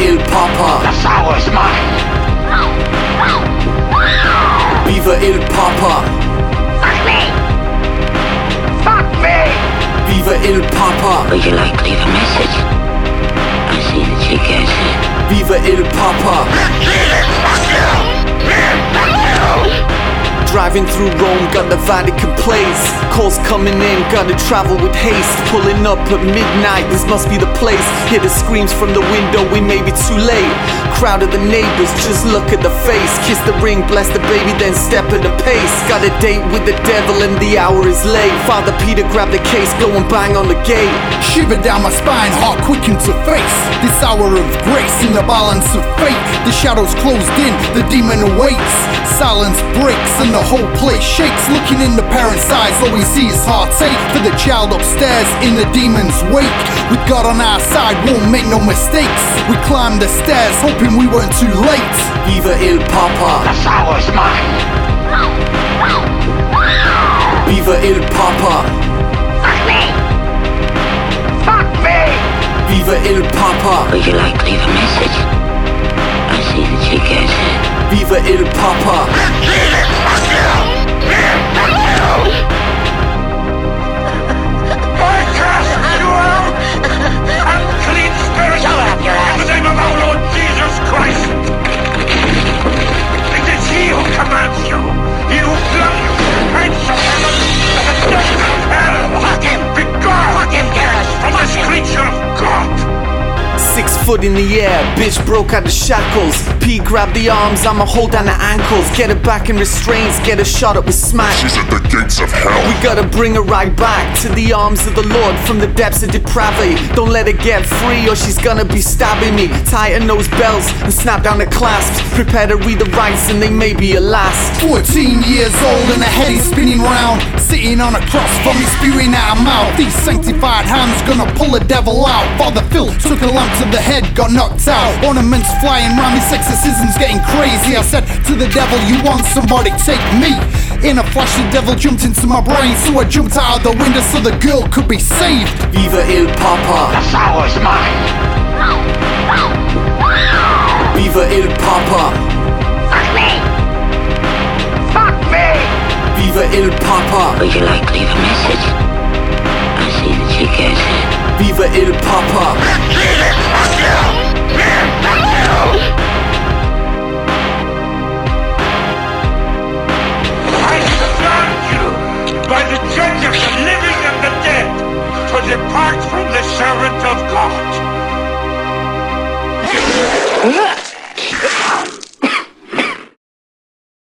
il Papa. The sour's mine. Viva il Papa. Fuck me. Fuck me. Viva il Papa. Would you like to leave a message? I see that she gets it. Viva il Papa. Driving through Rome, got the Vatican place. Calls coming in, gotta travel with haste. Pulling up at midnight, this must be the place. Hear the screams from the window, we may be too late. Crowd of the neighbors, just look at the face. Kiss the ring, bless the baby, then step at the pace. Got a date with the devil, and the hour is late. Father Peter grabbed the case, go and bang on the gate. Shiver down my spine, heart quicken to face This hour of grace in the balance of fate The shadows closed in, the demon awaits Silence breaks and the whole place shakes Looking in the parent's eyes, all we see is heartache For the child upstairs in the demon's wake With God on our side, won't make no mistakes We climbed the stairs, hoping we weren't too late Viva il Papa. The sour's mine. Viva il Papa. Fuck me. Fuck me. Viva il Papa. Would you like to leave a message? I see that she gets it. Viva il Papa. Foot in the air, bitch broke out the shackles. P grabbed the arms, I'ma hold down the ankles. Get her back in restraints, get her shot up with smack. She's at the gates of hell. We gotta bring her right back to the arms of the Lord from the depths of depravity. Don't let her get free or she's gonna be stabbing me. Tighten those belts and snap down the clasps. Prepare to read the rites and they may be a last. 14 years old and the head is spinning round Sitting on a cross from me spewing out a mouth These sanctified hands gonna pull the devil out Father Phil took a lump to the head, got knocked out Ornaments flying round me, sexorcism's getting crazy I said to the devil, you want somebody, take me In a flash the devil jumped into my brain So I jumped out of the window so the girl could be saved Viva il The Papa. sour's mine. Viva il Papa. Fuck me. Fuck me. Viva il Papa. Would you like to leave a message? I see that she gets it. Viva il Papa.